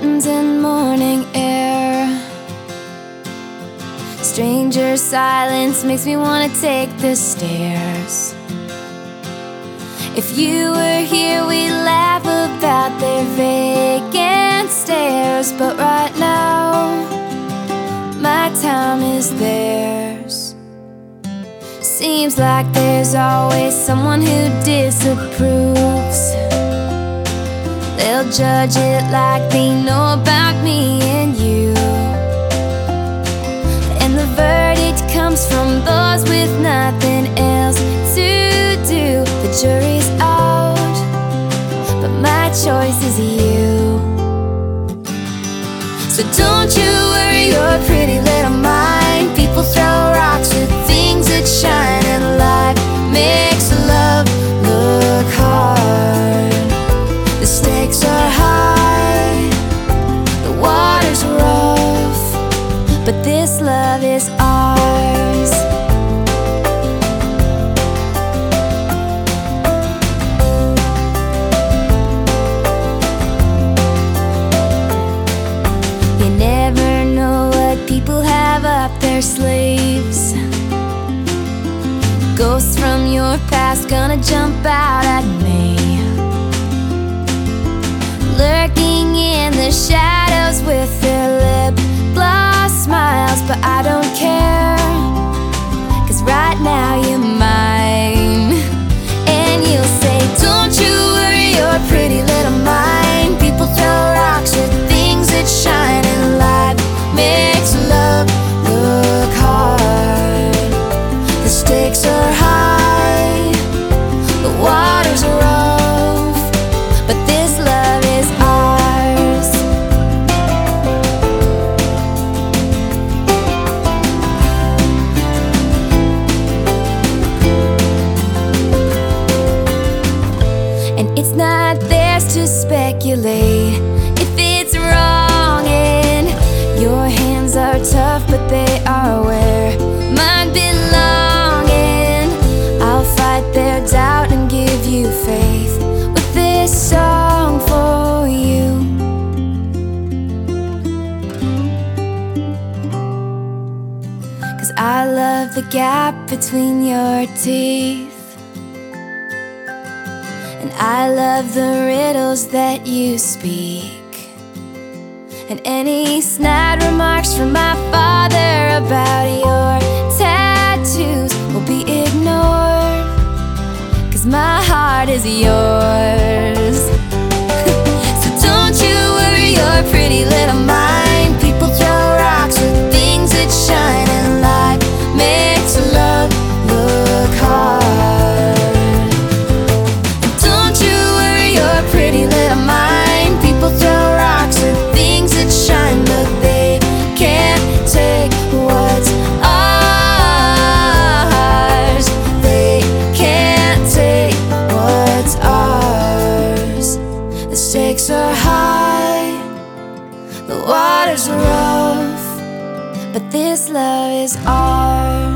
winds and morning air. Stranger silence makes me wanna take the stairs. If you were here, we'd laugh about their vacant stares. But right now, my time is theirs. Seems like there's always someone who disapproves. They'll judge it like they know about me and you. And the verdict comes from those with nothing else to do. The jury's out, but my choice is you. So don't you worry your pretty is ours. You never know what people have up their sleeves. Ghosts from your past gonna jump out at me. Lurking in the shadows the water's rough, but this love is ours. And it's not theirs to speculate I love the gap between your teeth. And I love the riddles that you speak. And any snide remarks from my father about your tattoos will be ignored. Cause my heart is yours. Water's rough, but this love is ours.